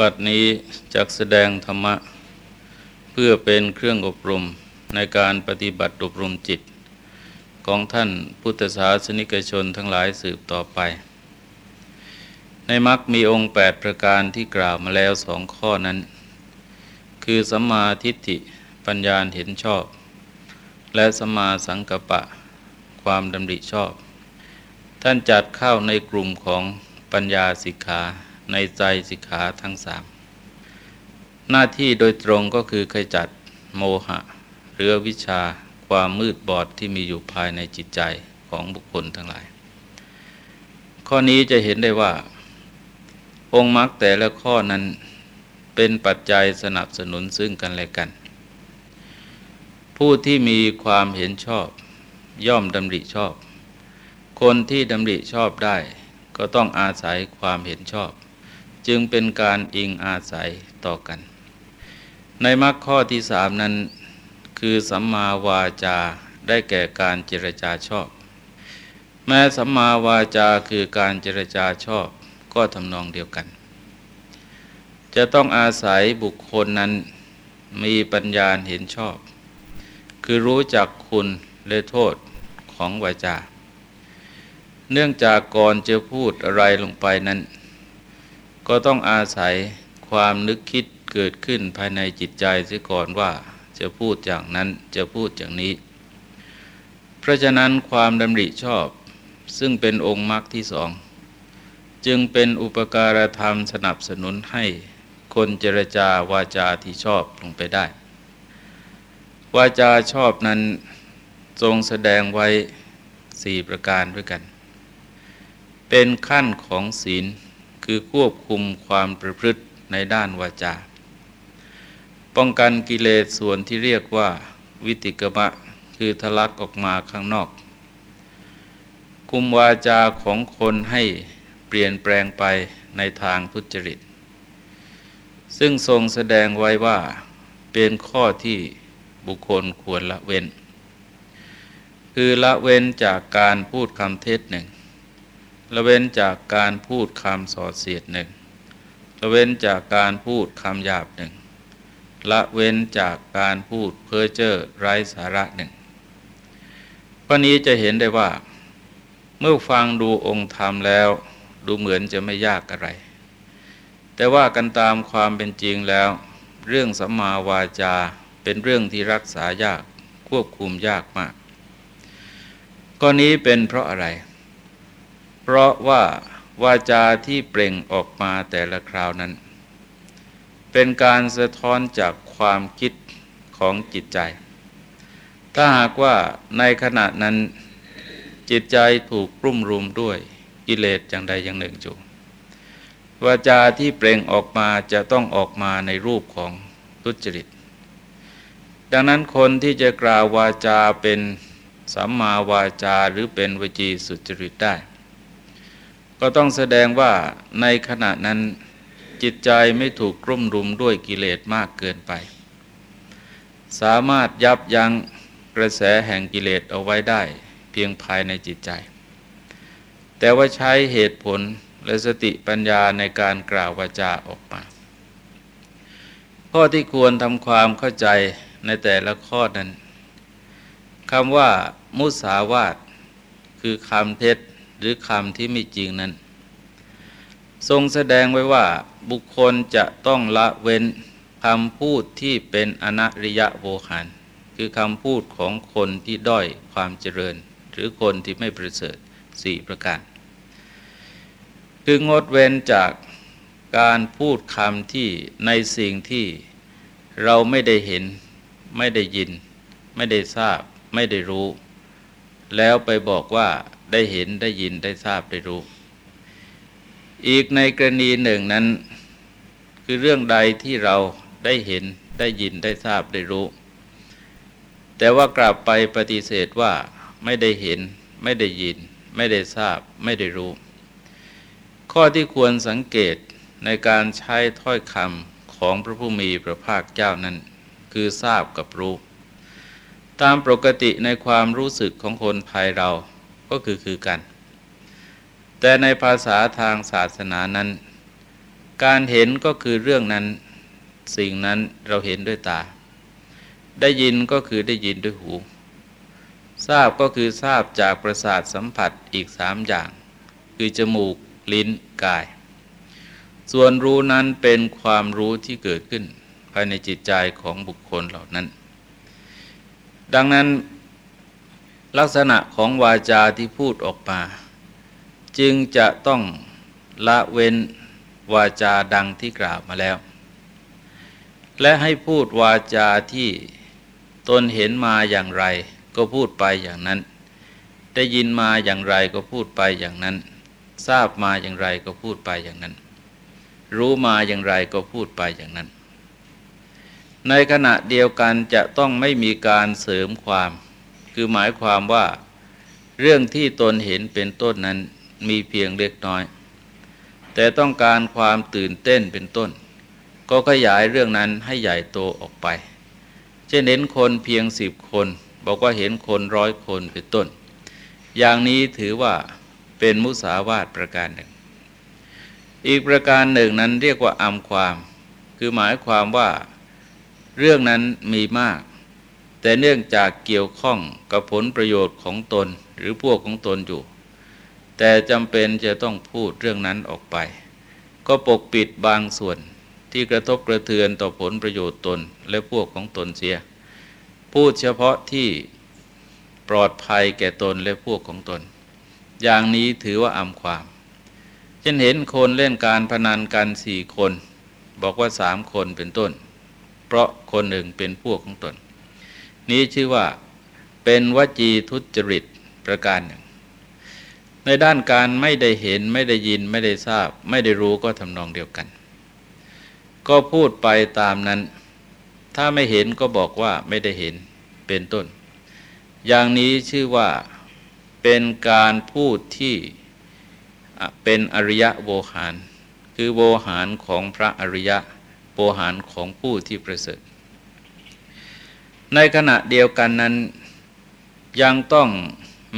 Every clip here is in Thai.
บัดนี้จักแสดงธรรมะ เพื่อเป็นเครื่องอบรมในการปฏิบัติอบรมจิต ของท่านพุทธศาสนิกชนทั้งหลายสืบต่อไป ในมรรคมีองค์ 8 ประการที่กล่าวมาแล้วสองข้อนั้น คือสัมมาทิฏฐิปัญญาเห็นชอบ และสัมมาสังกัปปะ ความดำริชอบ ท่านจัดเข้าในกลุ่มของปัญญาสิกขา ในใจสิกขาทั้งสามหน้าที่โดยตรงก็คือขจัดโมหะ หรือวิชาความมืดบอดที่มีอยู่ภายในจิตใจของบุคคลทั้งหลาย ข้อนี้จะเห็นได้ว่า องค์มรรคแต่ละข้อนั้นเป็นปัจจัยสนับสนุนซึ่งกันและกัน ผู้ที่มีความเห็นชอบ ย่อมดำริชอบ คนที่ดำริชอบได้ ก็ต้องอาศัยความเห็นชอบ จึงเป็นการอิงอาศัยต่อกัน ในมรรคข้อที่สามนั้น คือสัมมาวาจาได้แก่การเจรจาชอบ แม้สัมมาวาจาคือการเจรจาชอบก็ทำนองเดียวกัน จะต้องอาศัยบุคคลนั้นมีปัญญาเห็นชอบ คือรู้จักคุณและโทษของวาจา เนื่องจากก่อนจะพูดอะไรลงไปนั้น ก็ต้องอาศัยความนึกคิดเกิดขึ้นภายในจิตใจเสียก่อนว่าจะพูดอย่างนั้นจะพูดอย่างนี้ เพราะฉะนั้นความดำริชอบซึ่งเป็นองค์มรรคที่สอง จึงเป็นอุปการธรรมสนับสนุนให้คนเจรจาวาจาที่ชอบลงไปได้ วาจาชอบนั้นทรงแสดงไว้สี่ประการด้วยกัน เป็นขั้นของศีล คือควบคุมความประพฤติในด้านวาจา ป้องกันกิเลสส่วนที่เรียกว่า วิติกมะ คือทะลักออกมาข้างนอก คุมวาจาของคนให้เปลี่ยนแปลงไปในทางทุจริต ซึ่งทรงแสดงไว้ว่าเป็นข้อที่บุคคลควรละเว้น คือละเว้นจากการพูดคำเทศหนึ่ง ละเว้นจากการพูดคำสอดเสียดหนึ่งละเว้นจากการพูดคำหยาบหนึ่งละเว้นจากการพูดเพ้อเจ้อไร้สาระหนึ่งข้อนี้จะเห็นได้ว่า เมื่อฟังดูองค์ธรรมแล้วดูเหมือนจะไม่ยากอะไร แต่ว่ากันตามความเป็นจริงแล้ว เรื่องสัมมาวาจาเป็นเรื่องที่รักษายากควบคุมยากมากข้อนี้เป็นเพราะอะไร เพราะว่าวาจาที่เปล่งออกมาแต่ละคราวนั้น เป็นการสะท้อนจากความคิดของจิตใจ ถ้าหากว่าในขณะนั้นจิตใจถูกรุ่มรุมด้วยกิเลสอย่างใดอย่างหนึ่งจูวาจาที่เปล่งออกมาจะต้องออกมาในรูปของทุจริต ดังนั้นคนที่จะกล่าววาจาเป็นสัมมาวาจาหรือเป็นวจีสุจริตได้ ก็ต้องแสดงว่าในขณะนั้นจิตใจไม่ถูกรุ่มรุมด้วยกิเลสมากเกินไป สามารถยับยั้งกระแสแห่งกิเลสเอาไว้ได้เพียงภายในจิตใจ แต่ว่าใช้เหตุผลและสติปัญญาในการกล่าววาจาออกมา ข้อที่ควรทำความเข้าใจในแต่ละข้อนั้นคำว่ามุสาวาทคือคำเท็จ หรือคำที่ไม่จริงนั้น ทรงแสดงไว้ว่าบุคคลจะต้องละเว้นคำพูดที่เป็นอนัริยะโวหารคือคำพูดของคนที่ด้อยความเจริญ หรือคนที่ไม่ประเสริฐสี่ประการ คืองดเว้นจากการพูดคำที่ในสิ่งที่เราไม่ได้เห็น ไม่ได้ยิน ไม่ได้ทราบ ไม่ได้รู้ แล้วไปบอกว่า ได้เห็นได้ยินได้ทราบได้รู้ อีกในกรณีหนึ่งนั้น คือเรื่องใดที่เราได้เห็นได้ยินได้ทราบได้รู้ แต่ว่ากลับไปปฏิเสธว่าไม่ได้เห็น ไม่ได้ยิน ไม่ได้ทราบ ไม่ได้รู้ ข้อที่ควรสังเกตในการใช้ถ้อยคำของพระผู้มีพระภาคเจ้านั้น คือทราบกับรู้ ตามปกติในความรู้สึกของคนภายเรา ก็คือคือกัน แต่ในภาษาทางศาสนานั้น การเห็นก็คือเรื่องนั้นสิ่งนั้นเราเห็นด้วยตา ได้ยินก็คือได้ยินด้วยหู ทราบก็คือทราบจากประสาทสัมผัสอีกสามอย่าง คือจมูก ลิ้นกาย ส่วนรู้นั้นเป็นความรู้ที่เกิดขึ้น ภายในจิตใจของบุคคลเหล่านั้น ดังนั้น ลักษณะของวาจาที่พูดออกมา จึงจะต้องละเว้นวาจาดังที่กล่าวมาแล้ว และให้พูดวาจาที่ตนเห็นมาอย่างไร ก็พูดไปอย่างนั้น ได้ยินมาอย่างไรก็พูดไปอย่างนั้น ทราบมาอย่างไรก็พูดไปอย่างนั้น รู้มาอย่างไรก็พูดไปอย่างนั้น ในขณะเดียวกันจะต้องไม่มีการเสริมความ คือหมายความว่าเรื่องที่ตนเห็นเป็นต้นนั้นมีเพียงเล็กน้อย แต่ต้องการความตื่นเต้นเป็นต้น ก็ขยายเรื่องนั้นให้ใหญ่โตออกไป เช่นเห็นคนเพียงสิบคน บอกว่าเห็นคนร้อยคนเป็นต้น อย่างนี้ถือว่าเป็นมุสาวาทประการหนึ่ง อีกประการหนึ่งนั้นเรียกว่าอำความ คือหมายความว่าเรื่องนั้นมีมาก แต่เนื่องจากเกี่ยวข้องกับผลประโยชน์ของตนหรือพวกของตนอยู่ แต่จำเป็นจะต้องพูดเรื่องนั้นออกไป ก็ปกปิดบางส่วนที่กระทบกระเทือนต่อผลประโยชน์ตนและพวกของตนเสีย พูดเฉพาะที่ปลอดภัยแก่ตนและพวกของตน อย่างนี้ถือว่าอำความเช่นเห็นคนเล่นการพนันกันสี่คน บอกว่าสามคนเป็นต้น เพราะคนหนึ่งเป็นพวกของตน นี้ชื่อว่าเป็นวจีทุจริตประการหนึ่ง ในด้านการไม่ได้เห็นไม่ได้ยินไม่ได้ทราบ ไม่ได้รู้ก็ทำนองเดียวกัน ก็พูดไปตามนั้น ถ้าไม่เห็นก็บอกว่าไม่ได้เห็นเป็นต้น อย่างนี้ชื่อว่าเป็นการพูดที่เป็นอริยะโวหาร คือโวหารของพระอริยะโวหารของผู้ที่ประเสริฐ ในขณะเดียวกันนั้น ยังต้อง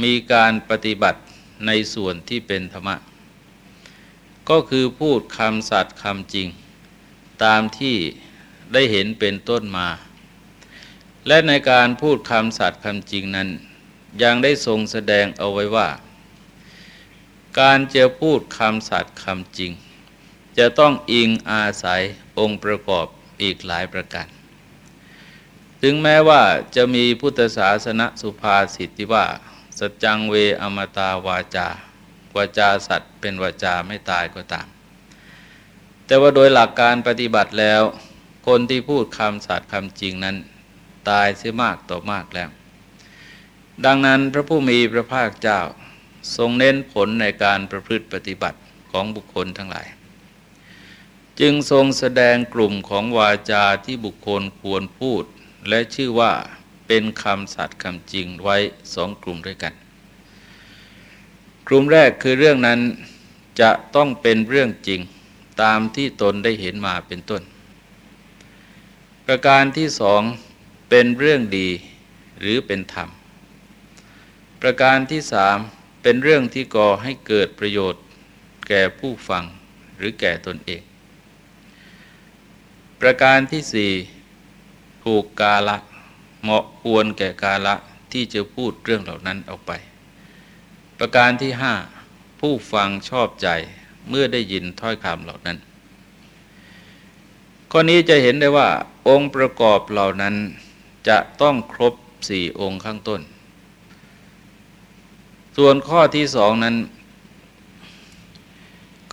มีการปฏิบัติในส่วนที่เป็นธรรมะ ก็คือพูดคำสัตย์คำจริง ตามที่ได้เห็นเป็นต้นมา และในการพูดคำสัตย์คำจริงนั้น ยังได้ทรงแสดงเอาไว้ว่า การจะพูดคำสัตย์คำจริง จะต้องอิงอาศัยองค์ประกอบอีกหลายประการ ถึงแม้ว่าจะมีพุทธศาสนสุภาษิตที่ว่า สัจจังเวอมตาวาจา วาจาสัตว์เป็นวาจาไม่ตายก็ตาม แต่ว่าโดยหลักการปฏิบัติแล้ว คนที่พูดคำสัตว์คำจริงนั้น ตายเสียมากต่อมากแล้ว ดังนั้นพระผู้มีพระภาคเจ้าทรงเน้นผลในการประพฤติปฏิบัติของบุคคลทั้งหลาย จึงทรงแสดงกลุ่มของวาจาที่บุคคลควรพูด และชื่อว่าเป็นคำสัตย์คำจริงไว้สองกลุ่มด้วยกัน กลุ่มแรกคือเรื่องนั้นจะต้องเป็นเรื่องจริงตามที่ตนได้เห็นมาเป็นต้น ประการที่สองเป็นเรื่องดีหรือเป็นธรรม ประการที่สามเป็นเรื่องที่ก่อให้เกิดประโยชน์ แก่ผู้ฟังหรือแก่ตนเอง ประการที่สี่ ถูกกาละเหมาะควรแก่กาละที่จะพูดเรื่องเหล่านั้นออกไป ประการที่ห้าผู้ฟังชอบใจเมื่อได้ยินถ้อยคำเหล่านั้น ข้อนี้จะเห็นได้ว่า องค์ประกอบเหล่านั้นจะต้องครบสี่องค์ข้างต้น ส่วนข้อที่สองนั้น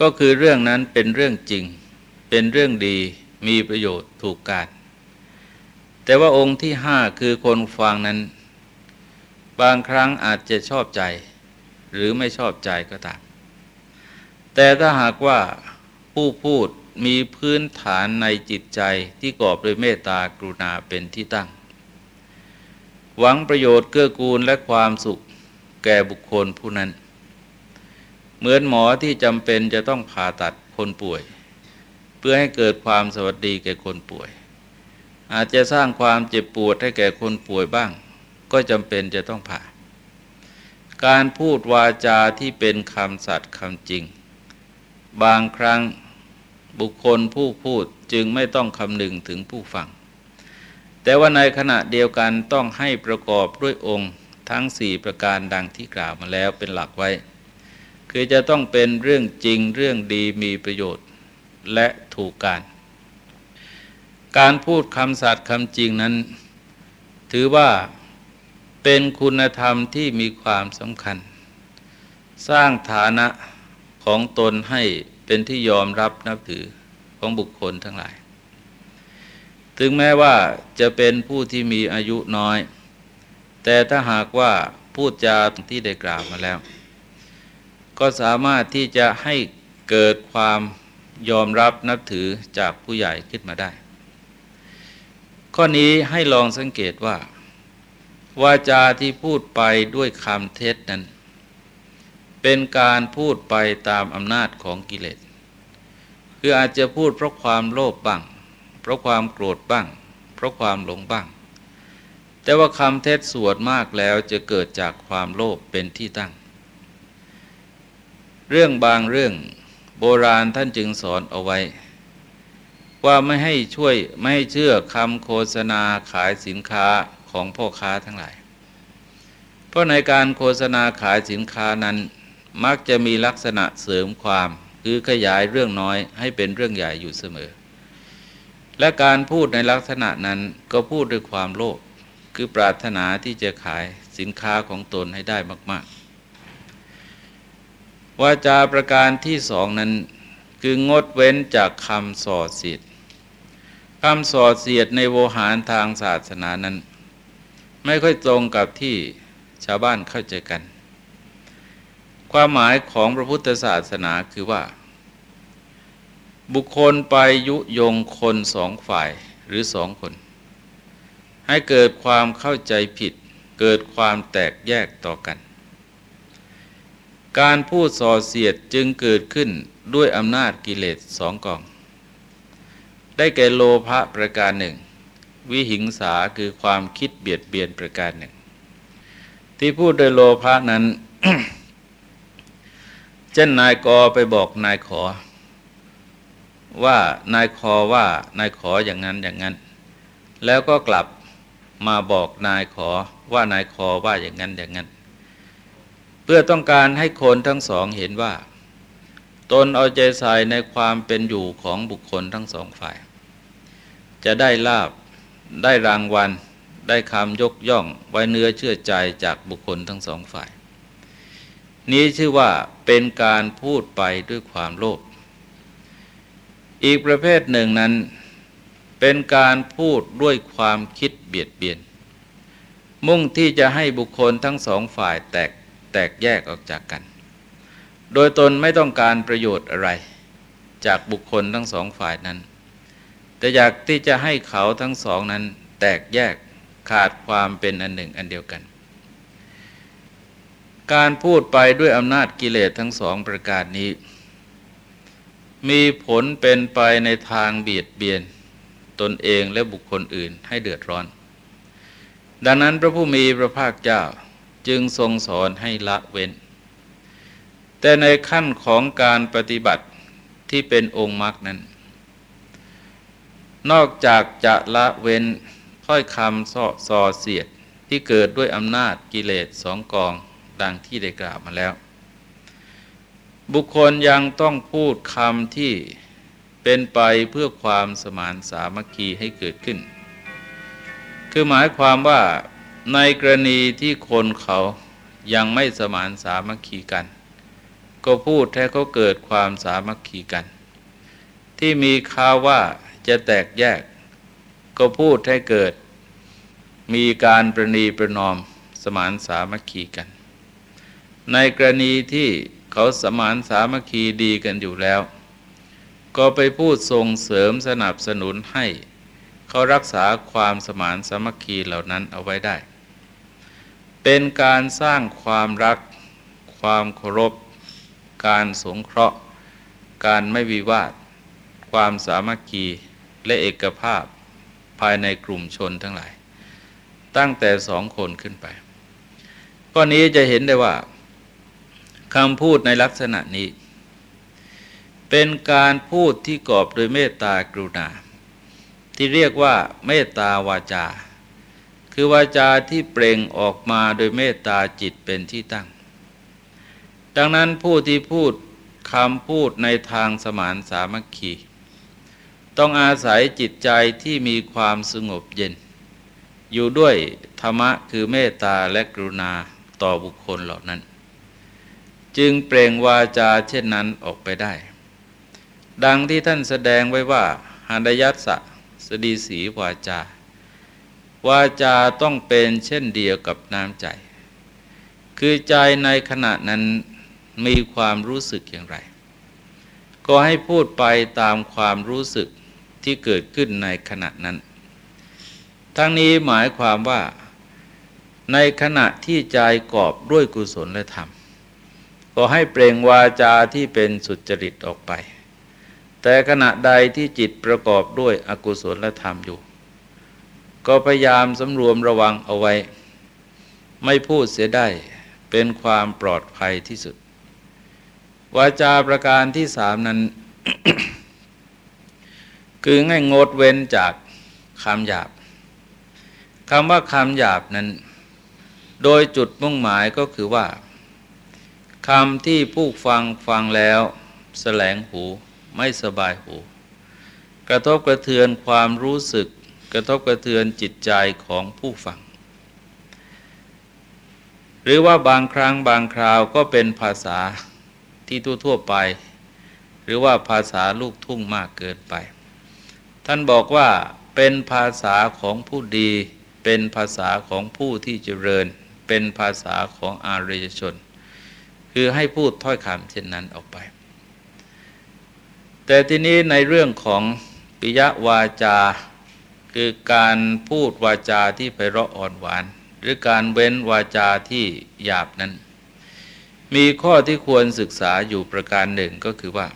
ก็คือเรื่องนั้นเป็นเรื่องจริง เป็นเรื่องดีมีประโยชน์ถูกการ แต่ว่าองค์ที่ห้าคือคนฟังนั้น บางครั้งอาจจะชอบใจ หรือไม่ชอบใจก็ตาม แต่ถ้าหากว่าผู้พูดมีพื้นฐานในจิตใจที่กอบด้วยเมตตากรุณาเป็นที่ตั้ง หวังประโยชน์เกื้อกูลและความสุขแก่บุคคลผู้นั้น เหมือนหมอที่จำเป็นจะต้องผ่าตัดคนป่วย เพื่อให้เกิดความสวัสดีแก่คนป่วย อาจจะสร้างความเจ็บปวดให้แก่คนป่วยบ้าง ก็จำเป็นจะต้องผ่า การพูดวาจาที่เป็นคำสัตย์คำจริง บางครั้งบุคคลผู้พูดจึงไม่ต้องคำนึงถึงผู้ฟัง แต่ว่าในขณะเดียวกันต้องให้ประกอบด้วยองค์ทั้งสี่ประการดังที่กล่าวมาแล้วเป็นหลักไว้ คือจะต้องเป็นเรื่องจริงเรื่องดีมีประโยชน์และถูกการ การพูดคำสัตย์คำจริงนั้น ถือว่าเป็นคุณธรรมที่มีความสำคัญ สร้างฐานะของตนให้เป็นที่ยอมรับนับถือของบุคคลทั้งหลาย ถึงแม้ว่าจะเป็นผู้ที่มีอายุน้อย แต่ถ้าหากว่าพูดจาที่ได้กล่าวมาแล้ว ก็สามารถที่จะให้เกิดความยอมรับนับถือจากผู้ใหญ่ขึ้นมาได้ ข้อนี้ให้ลองสังเกตว่า วาจาที่พูดไปด้วยคำเท็จนั้น เป็นการพูดไปตามอำนาจของกิเลสคืออาจจะพูดเพราะความโลภบ้าง เพราะความโกรธบ้าง เพราะความหลงบ้าง แต่ว่าคำเท็จสวดมากแล้วจะเกิดจากความโลภเป็นที่ตั้ง เรื่องบางเรื่องโบราณท่านจึงสอนเอาไว้ ว่าไม่ให้ช่วยไม่ให้เชื่อคำโฆษณาขายสินค้าของพ่อค้าทั้งหลาย เพราะในการโฆษณาขายสินค้านั้น มักจะมีลักษณะเสริมความคือขยายเรื่องน้อยให้เป็นเรื่องใหญ่อยู่เสมอ และการพูดในลักษณะนั้นก็พูดด้วยความโลภคือปรารถนาที่จะขายสินค้าของตนให้ได้มาก ๆ วาจาประการที่สองนั้นคืองดเว้นจากคำส่อเสียด คำส่อเสียดในโวหารทางศาสนานั้น ไม่ค่อยตรงกับที่ชาวบ้านเข้าใจกัน ความหมายของพระพุทธศาสนาคือว่า บุคคลไปยุยงคนสองฝ่ายหรือสองคน ให้เกิดความเข้าใจผิด เกิดความแตกแยกต่อกัน การพูดส่อเสียดจึงเกิดขึ้นด้วยอำนาจกิเลสสองกอง ได้แก่โลภะประการหนึ่ง วิหิงสาคือความคิดเบียดเบียนประการหนึ่ง ที่พูดโดยโลภะนั้น เช่นนายกอไปบอกนายขอ ว่านายคอว่านายขออย่างนั้นอย่างนั้น แล้วก็กลับมาบอกนายขอว่านายคอว่าอย่างนั้นอย่างนั้น เพื่อต้องการให้คนทั้งสองเห็นว่า ตนเอาใจใส่ในความเป็นอยู่ของบุคคลทั้งสองฝ่าย จะได้ลาบได้รางวัล ได้คำยกย่องไว้เนื้อเชื่อใจจากบุคคลทั้งสองฝ่าย นี้ชื่อว่าเป็นการพูดไปด้วยความโลภอีกประเภทหนึ่งนั้นเป็นการพูดด้วยความคิดเบียดเบียน มุ่งที่จะให้บุคคลทั้งสองฝ่ายแตกแตกแยกออกจากกัน โดยตนไม่ต้องการประโยชน์อะไร จากบุคคลทั้งสองฝ่ายนั้น แต่อยากที่จะให้เขาทั้งสองนั้นแตกแยกขาดความเป็นอันหนึ่งอันเดียวกัน การพูดไปด้วยอำนาจกิเลสทั้งสองประการนี้ มีผลเป็นไปในทางเบียดเบียนตนเองและบุคคลอื่นให้เดือดร้อน ดังนั้นพระผู้มีพระภาคเจ้าจึงทรงสอนให้ละเว้น แต่ในขั้นของการปฏิบัติที่เป็นองค์มรรคนั้น นอกจากจะละเว้นถ้อยคำส่อสอเสียดที่เกิดด้วยอำนาจกิเลสสองกองดังที่ได้กล่าวมาแล้ว บุคคลยังต้องพูดคำที่เป็นไปเพื่อความสมานสามัคคีให้เกิดขึ้น คือหมายความว่าในกรณีที่คนเขายังไม่สมานสามัคคีกัน ก็พูดให้เขาเกิดความสามัคคีกัน ที่มีข่าวว่า จะแตกแยก ก็พูดให้เกิด มีการประนีประนอมสมานสามัคคีกัน ในกรณีที่เขาสมานสามัคคีดีกันอยู่แล้ว ก็ไปพูดส่งเสริมสนับสนุนให้ เขารักษาความสมานสามัคคีเหล่านั้นเอาไว้ได้ เป็นการสร้างความรัก ความเคารพ การสงเคราะห์ การไม่วิวาท ความสามัคคี และเอกภาพภายในกลุ่มชนทั้งหลาย ตั้งแต่สองคนขึ้นไปข้อนี้จะเห็นได้ว่าคำพูดในลักษณะนี้ เป็นการพูดที่กอบโดยเมตตากรุณา ที่เรียกว่าเมตตาวาจา คือวาจาที่เปล่งออกมาโดยเมตตาจิตเป็นที่ตั้ง ดังนั้นผู้ที่พูดคำพูดในทางสมานสามัคคี ต้องอาศัยจิตใจที่มีความสงบเย็น อยู่ด้วยธรรมะคือเมตตาและกรุณาต่อบุคคลเหล่านั้น จึงเปล่งวาจาเช่นนั้นออกไปได้ ดังที่ท่านแสดงไว้ว่าหันยัตสะสดีสีวาจา วาจาต้องเป็นเช่นเดียวกับน้ำใจ คือใจในขณะนั้นมีความรู้สึกอย่างไร ก็ให้พูดไปตามความรู้สึก ที่เกิดขึ้นในขณะนั้น ทั้งนี้หมายความว่าในขณะที่ใจกอบด้วยกุศลและธรรม ก็ให้เปล่งวาจาที่เป็นสุจริตออกไป แต่ขณะใดที่จิตประกอบด้วยอกุศลและธรรมอยู่ ก็พยายามสำรวมระวังเอาไว้ ไม่พูดเสียได้เป็นความปลอดภัยที่สุด วาจาประการที่สามนั้น คือให้งดเว้นจากคำหยาบคำว่าคำหยาบนั้น โดยจุดมุ่งหมายก็คือว่าคำที่ผู้ฟังฟังแล้วแสลงหูไม่สบายหู กระทบกระเทือนความรู้สึก กระทบกระเทือนจิตใจของผู้ฟัง หรือว่าบางครั้งบางคราวก็เป็นภาษาที่ทั่วๆไป หรือว่าภาษาลูกทุ่งมากเกินไป ท่านบอกว่าเป็นภาษาของผู้ดี เป็นภาษาของผู้ที่เจริญ เป็นภาษาของอารยชน คือให้พูดถ้อยคำเช่นนั้นออกไป แต่ทีนี้ในเรื่องของปิยวาจา คือการพูดวาจาที่ไพเราะอ่อนหวาน หรือการเว้นวาจาที่หยาบนั้น มีข้อที่ควรศึกษาอยู่ประการหนึ่งก็คือว่า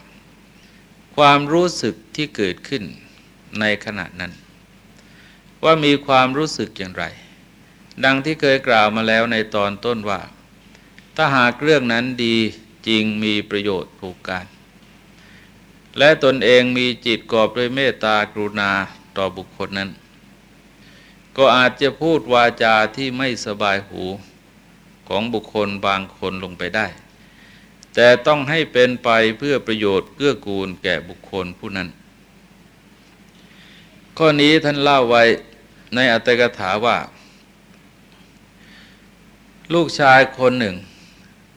ความรู้สึกที่เกิดขึ้น ในขณะนั้น ว่ามีความรู้สึกอย่างไร ดังที่เคยกล่าวมาแล้วในตอนต้นว่า ถ้าหากเรื่องนั้นดีจริงมีประโยชน์ถูกการ และตนเองมีจิตกอบด้วยเมตตากรุณาต่อบุคคลนั้น ก็อาจจะพูดวาจาที่ไม่สบายหูของบุคคลบางคนลงไปได้ แต่ต้องให้เป็นไปเพื่อประโยชน์เกื้อกูลแก่บุคคลผู้นั้น ข้อนี้ท่านเล่าไว้ในอัตถกถาว่า ลูกชายคนหนึ่ง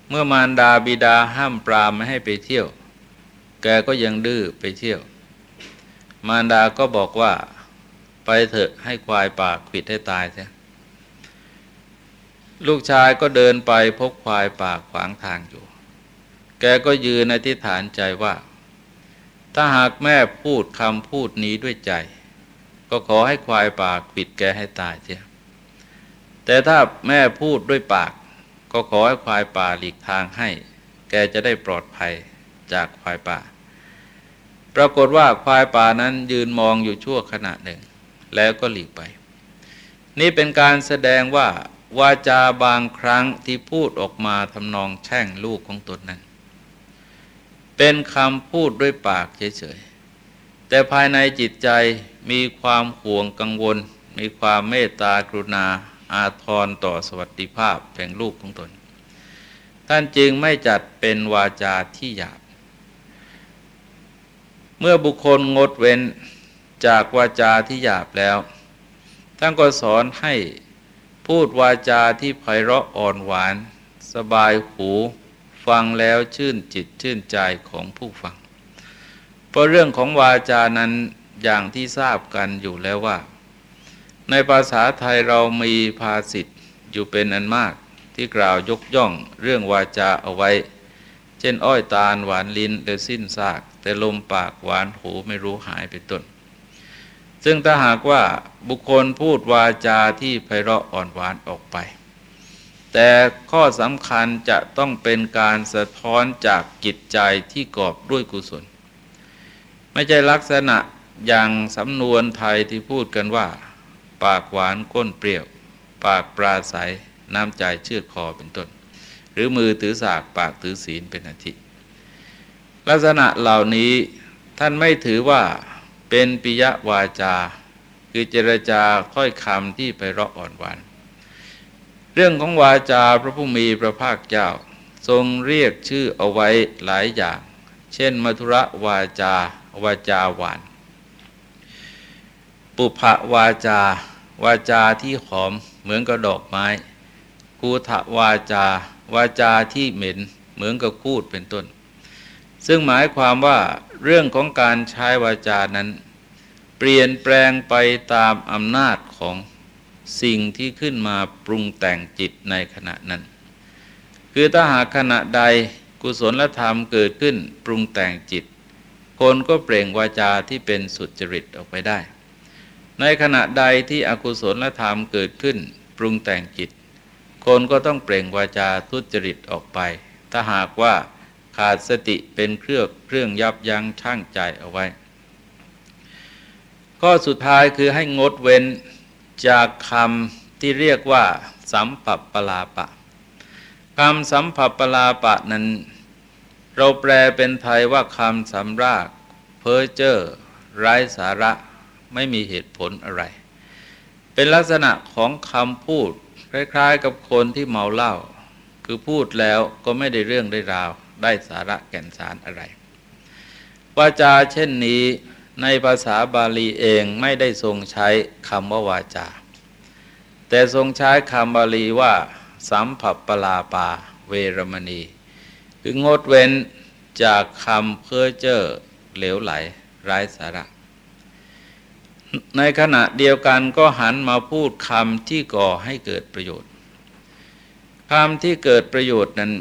เมื่อมารดาบิดาห้ามปรามไม่ให้ไปเที่ยว แกก็ยังดื้อไปเที่ยว มารดาก็บอกว่าไปเถอะให้ควายปากขิดให้ตายเสียลูกชายก็เดินไปพบควายปากขวางทางอยู่ แกก็ยืนในที่ฐานใจว่า ถ้าหากแม่พูดคำพูดนี้ด้วยใจ ก็ขอให้ควายปากปิดแกให้ตายเสียแต่ถ้าแม่พูดด้วยปาก ก็ขอให้ควายป่าหลีกทางให้ แกจะได้ปลอดภัยจากควายป่า ปรากฏว่าควายป่านั้นยืนมองอยู่ชั่วขณะหนึ่ง แล้วก็หลีกไป นี่เป็นการแสดงว่าวาจาบางครั้งที่พูดออกมาทำนองแช่งลูกของตนนั้น เป็นคำพูดด้วยปากเฉยๆ แต่ภายในจิตใจมีความห่วงกังวล มีความเมตตากรุณาอาทรต่อสวัสดิภาพแห่งลูกของตน ท่านจึงไม่จัดเป็นวาจาที่หยาบ เมื่อบุคคลงดเว้นจากวาจาที่หยาบแล้ว ท่านก็สอนให้พูดวาจาที่ไพเราะอ่อนหวาน สบายหู ฟังแล้วชื่นจิตชื่นใจของผู้ฟัง เพราะเรื่องของวาจานั้นอย่างที่ทราบกันอยู่แล้วว่า ในภาษาไทยเรามีภาษิตอยู่เป็นอันมากที่กล่าวยกย่องเรื่องวาจาเอาไว้ เช่นอ้อยตาลหวานลิ้นและสิ้นซาก แต่ลมปากหวานหูไม่รู้หายไปต้น ซึ่งถ้าหากว่าบุคคลพูดวาจาที่ไพเราะอ่อนหวานออกไป แต่ข้อสำคัญจะต้องเป็นการสะท้อนจากจิตใจที่กอบด้วยกุศล ไม่ใช่ลักษณะอย่างสำนวนไทยที่พูดกันว่า ปากหวานก้นเปรี้ยว ปากปราศัย น้ำใจเชื่อคอเป็นต้น หรือมือถือสากปากถือศีลเป็นอาทิลักษณะเหล่านี้ท่านไม่ถือว่าเป็นปิยวาจา คือเจรจาค่อยคำที่ไปเราะอ่อนหวาน เรื่องของวาจาพระผู้มีพระภาคเจ้า ทรงเรียกชื่อเอาไว้หลายอย่าง เช่นมัทุระวาจา วาจาหวาน ปุพวาจา วาจาที่หอมเหมือนกับดอกไม้คูทะวาจา วาจาที่เหม็นเหมือนกับคูดเป็นต้น ซึ่งหมายความว่าเรื่องของการใช้วาจานั้น เปลี่ยนแปลงไปตามอำนาจของสิ่งที่ขึ้นมาปรุงแต่งจิตในขณะนั้น คือถ้าหากขณะใดกุศลธรรมเกิดขึ้นปรุงแต่งจิต คนก็เปล่งวาจาที่เป็นสุจริตออกไปได้ ในขณะใดที่อกุศลธรรมเกิดขึ้น ปรุงแต่งจิต คนก็ต้องเปล่งวาจาทุจริตออกไป ถ้าหากว่าขาดสติเป็นเครื่องเครื่องยับยั้งชั่งใจเอาไว้ ข้อสุดท้ายคือให้งดเว้นจากคำที่เรียกว่า สัมปัปปลาปะคำสัมปัปปลาปะนั้น เราแปลเป็นไทยว่าคำสำราก เพ้อเจ้อไร้สาระไม่มีเหตุผลอะไร เป็นลักษณะของคำพูด คล้ายๆ กับคนที่เมาเหล้าคือพูดแล้วก็ไม่ได้เรื่องได้ราว ได้สาระแก่นสารอะไรวาจาเช่นนี้ในภาษาบาลีเองไม่ได้ทรงใช้คำว่าวาจา แต่ทรงใช้คำบาลีว่า สัมผัสปลาปา เวรมณี คืองดเว้นจากคำเพ้อเจ้อเหลวไหลไร้สาระ ในขณะเดียวกันก็หันมาพูดคำที่ก่อให้เกิดประโยชน์คำที่เกิดประโยชน์นั้น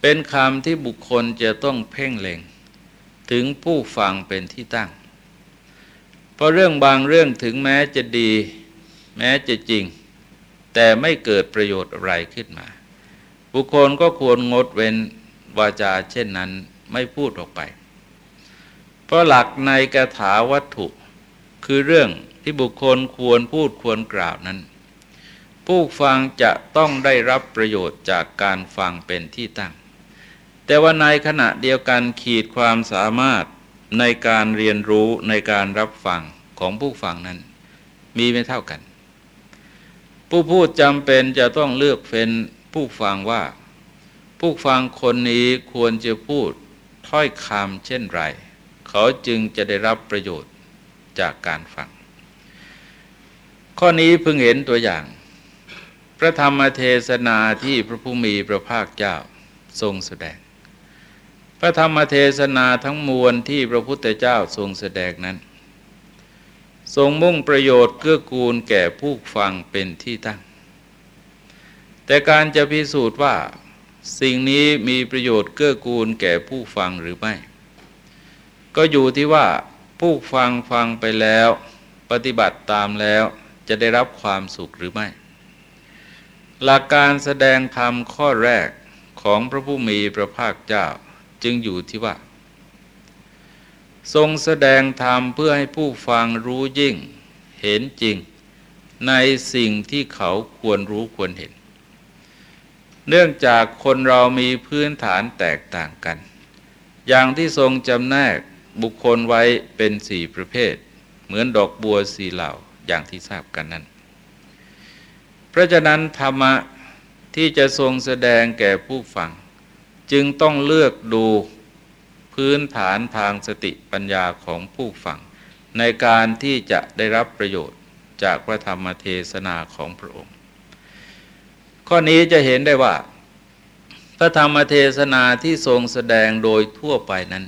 เป็นคำที่บุคคลจะต้องเพ่งเล็ง ถึงผู้ฟังเป็นที่ตั้ง เพราะเรื่องบางเรื่องถึงแม้จะดี แม้จะจริง แต่ไม่เกิดประโยชน์อะไรขึ้นมา บุคคลก็ควรงดเว้นวาจาเช่นนั้นไม่พูดออกไป เพราะหลักในกถาวัตถุคือเรื่องที่บุคคลควรพูดควรกล่าวนั้น ผู้ฟังจะต้องได้รับประโยชน์จากการฟังเป็นที่ตั้ง แต่ว่าในขณะเดียวกันขีดความสามารถในการเรียนรู้ในการรับฟังของผู้ฟังนั้น มีไม่เท่ากัน ผู้พูดจำเป็นจะต้องเลือกเฟ้น ผู้ฟังว่า ผู้ฟังคนนี้ควรจะพูดถ้อยคำเช่นไร เขาจึงจะได้รับประโยชน์จากการฟัง ข้อนี้เพิ่งเห็นตัวอย่าง พระธรรมเทศนาที่พระผู้มีพระภาคเจ้าทรงแสดง พระธรรมเทศนาทั้งมวลที่พระพุทธเจ้าทรงแสดงนั้น ทรงมุ่งประโยชน์เกื้อกูลแก่ผู้ฟังเป็นที่ตั้ง แต่การจะพิสูจน์ว่าสิ่งนี้มีประโยชน์เกื้อกูลแก่ผู้ฟังหรือไม่ ก็อยู่ที่ว่าผู้ฟังฟังไปแล้ว ปฏิบัติตามแล้วจะได้รับความสุขหรือไม่ หลักการแสดงธรรมข้อแรกของพระผู้มีพระภาคเจ้าจึงอยู่ที่ว่า ทรงแสดงธรรมเพื่อให้ผู้ฟังรู้ยิ่ง เห็นจริง ในสิ่งที่เขาควรรู้ควรเห็น เนื่องจากคนเรามีพื้นฐานแตกต่างกัน อย่างที่ทรงจำแนกบุคคลไว้เป็นสี่ประเภท เหมือนดอกบัวสีเหล่าอย่างที่ทราบกันนั้น เพราะฉะนั้นธรรมะที่จะทรงแสดงแก่ผู้ฟัง จึงต้องเลือกดูพื้นฐานทางสติปัญญาของผู้ฟัง ในการที่จะได้รับประโยชน์จากพระธรรมเทศนาของพระองค์ ข้อนี้จะเห็นได้ว่า พระธรรมเทศนาที่ทรงแสดงโดยทั่วไปนั้น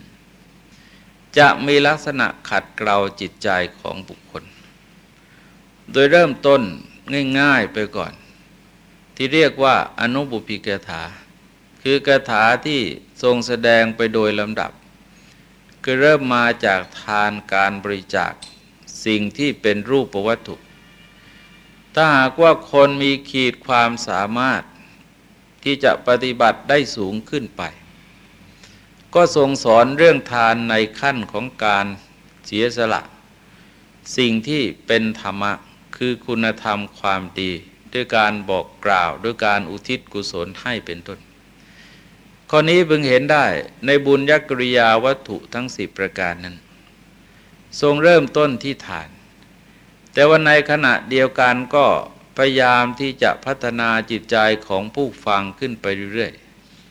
จะมีลักษณะขัดเกลาจิตใจของบุคคล โดยเริ่มต้นง่ายๆไปก่อน ที่เรียกว่าอนุบุพิกถา คือกถาที่ทรงแสดงไปโดยลำดับคือเริ่มมาจากทานการบริจาคสิ่งที่เป็นรูปวัตถุ ถ้าหากว่าคนมีขีดความสามารถที่จะปฏิบัติได้สูงขึ้นไป ก็ทรงสอนเรื่องทานในขั้นของการเสียสละ สิ่งที่เป็นธรรมะคือคุณธรรมความดี ด้วยการบอกกล่าวด้วยการอุทิศกุศลให้เป็นต้น ข้อนี้เพิ่งเห็นได้ในบุญยักริยาวัตถุทั้งสิบประการนั้น ทรงเริ่มต้นที่ฐาน แต่ว่าในขณะเดียวกันก็พยายามที่จะพัฒนาจิตใจของผู้ฟังขึ้นไปเรื่อย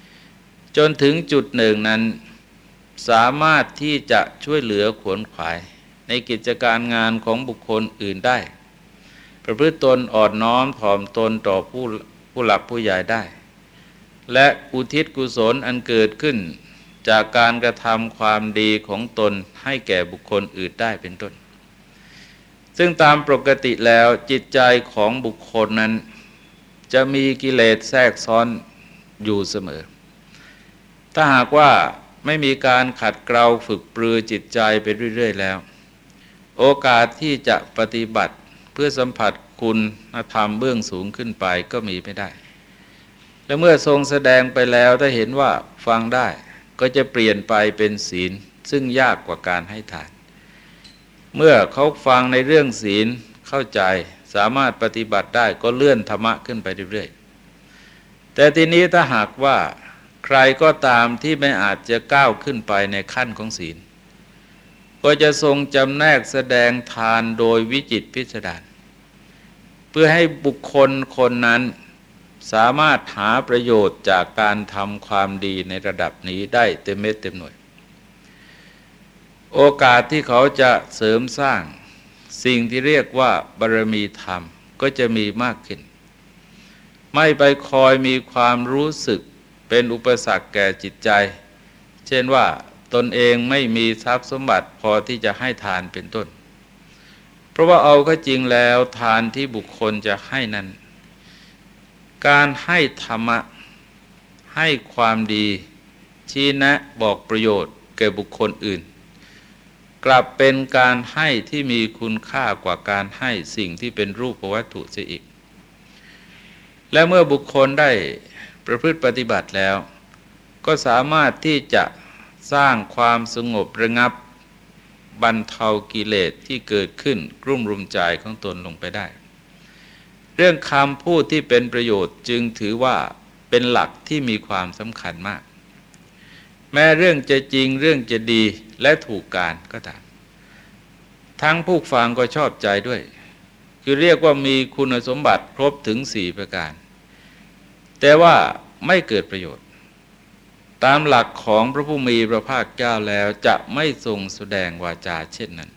ๆ จนถึงจุดหนึ่งนั้น สามารถที่จะช่วยเหลือขวนขวาย ในกิจการงานของบุคคลอื่นได้ ประพฤติตนอ่อนน้อมถ่อมตนต่อผู้ผู้หลักผู้ใหญ่ได้ และอุทิศกุศลอันเกิดขึ้น จากการกระทำความดีของตนให้แก่บุคคลอื่นได้เป็นต้น ซึ่งตามปกติแล้วจิตใจของบุคคลนั้น จะมีกิเลสแทรกซ้อนอยู่เสมอ ถ้าหากว่าไม่มีการขัดเกลาฝึกปรือจิตใจไปเรื่อย ๆ แล้ว โอกาสที่จะปฏิบัติเพื่อสัมผัสคุณธรรมเบื้องสูงขึ้นไปก็มีไม่ได้ และเมื่อทรงแสดงไปแล้วถ้าเห็นว่าฟังได้ก็จะเปลี่ยนไปเป็นศีลซึ่งยากกว่าการให้ทาน เมื่อเขาฟังในเรื่องศีลเข้าใจสามารถปฏิบัติได้ก็เลื่อนธรรมะขึ้นไปเรื่อยๆ แต่ทีนี้ถ้าหากว่าใครก็ตามที่ไม่อาจจะก้าวขึ้นไปในขั้นของศีล ก็จะทรงจำแนกแสดงทานโดยวิจิตพิสดารเพื่อให้บุคคลคนนั้นสามารถหาประโยชน์จากการทำความดีในระดับนี้ได้เต็มเม็ดเต็มหน่วย โอกาสที่เขาจะเสริมสร้างสิ่งที่เรียกว่าบารมีธรรมก็จะมีมากขึ้น ไม่ไปคอยมีความรู้สึกเป็นอุปสรรคแก่จิตใจ เช่นว่าตนเองไม่มีทรัพย์สมบัติพอที่จะให้ทานเป็นต้น เพราะว่าเอาก็จริงแล้วทานที่บุคคลจะให้นั้น การให้ธรรมะ ให้ความดี ชี้แนะบอกประโยชน์แก่บุคคลอื่น กลับเป็นการให้ที่มีคุณค่ากว่าการให้สิ่งที่เป็นรูปวัตถุเสียอีก และเมื่อบุคคลได้ประพฤติปฏิบัติแล้ว ก็สามารถที่จะสร้างความสงบระงับบรรเทากิเลสที่เกิดขึ้นกรุ่มรุมใจของตนลงไปได้ เรื่องคำพูดที่เป็นประโยชน์จึงถือว่าเป็นหลักที่มีความสำคัญมาก แม้เรื่องจะจริงเรื่องจะดีและถูกการก็ตามทั้งผู้ฟังก็ชอบใจด้วย คือเรียกว่ามีคุณสมบัติครบถึงสี่ประการ แต่ว่าไม่เกิดประโยชน์ ตามหลักของพระผู้มีพระภาคเจ้าแล้วจะไม่ทรงแสดงวาจาเช่นนั้น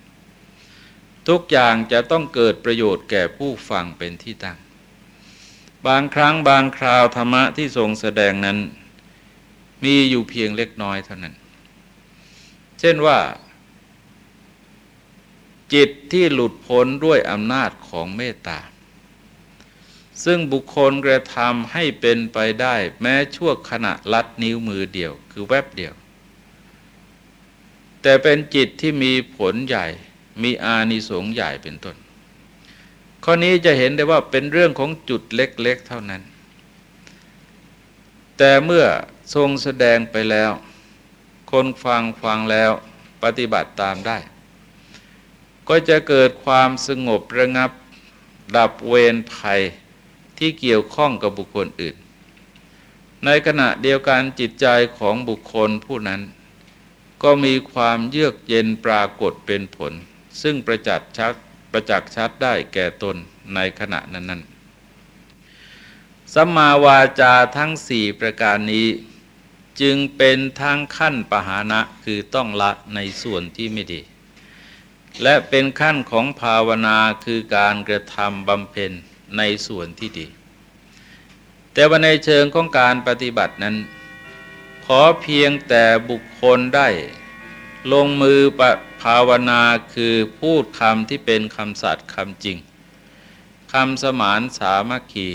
ทุกอย่างจะต้องเกิดประโยชน์แก่ผู้ฟังเป็นที่ตั้ง บางครั้งบางคราวธรรมะที่ทรงแสดงนั้น มีอยู่เพียงเล็กน้อยเท่านั้น เช่นว่า จิตที่หลุดพ้นด้วยอำนาจของเมตตา ซึ่งบุคคลกระทำให้เป็นไปได้แม้ชั่วขณะลัดนิ้วมือเดียว คือแวบเดียว แต่เป็นจิตที่มีผลใหญ่ มีอานิสงส์ใหญ่เป็นต้น ข้อนี้จะเห็นได้ว่าเป็นเรื่องของจุดเล็กๆเท่านั้น แต่เมื่อ ทรงแสดงไปแล้ว คนฟังฟังแล้วปฏิบัติตามได้ ก็จะเกิดความสงบระงับ ดับเวรภัยที่เกี่ยวข้องกับบุคคลอื่น ในขณะเดียวกันจิตใจของบุคคลผู้นั้น ก็มีความเยือกเย็นปรากฏเป็นผล ซึ่งประจักษ์ชัดประจักษ์ชัดได้แก่ตนในขณะนั้นๆสัมมาวาจาทั้งสี่ประการนี้ จึงเป็นทางขั้นปหานะคือต้องละในส่วนที่ไม่ดี และเป็นขั้นของภาวนาคือการกระทำบำเพ็ญในส่วนที่ดี แต่ว่าในเชิงของการปฏิบัตินั้น ขอเพียงแต่บุคคลได้ ลงมือปภาวนาคือพูดคำที่เป็นคำสัตย์คำจริงคำสมานสามัคคี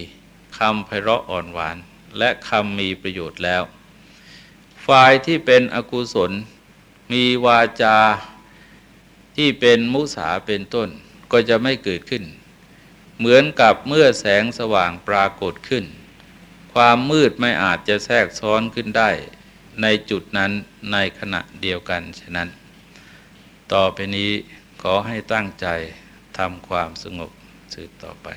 คำไพเราะอ่อนหวาน และคำมีประโยชน์แล้ว ฝ่ายที่เป็นอกุศล มีวาจาที่เป็นมุสาเป็นต้นก็จะไม่เกิดขึ้น เหมือนกับเมื่อแสงสว่างปรากฏขึ้น ความมืดไม่อาจจะแทรกซ้อนขึ้นได้ ในจุดนั้นในขณะเดียวกันฉะนั้น ต่อไปนี้ขอให้ตั้งใจทำความสงบสืบต่อไป